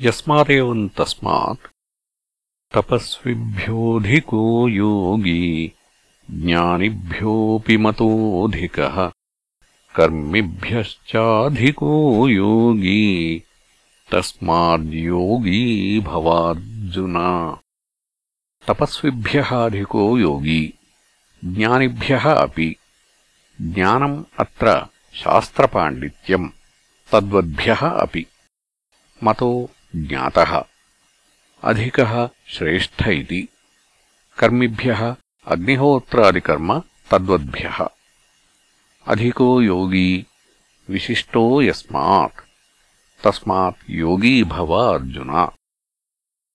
यस्मादेवम् तस्मात् तपस्विभ्योऽधिको योगी ज्ञानिभ्योऽपि मतोऽधिकः कर्मिभ्यश्चाधिको योगी तस्माद्योगी भवार्जुन। तपस्विभ्यः अधिको योगी ज्ञानिभ्यः अपि ज्ञानम् अत्र शास्त्रपाण्डित्यम् तद्वद्भ्यः अपि मतो ज्ञातः। अधिकः श्रेष्ठ इति। कर्मिभ्यः, अग्निहोत्रादिकर्म, तद्वद्भ्यः। अधिको योगी, विशिष्टो यस्मात्। तस्मात् योगी भव अर्जुन।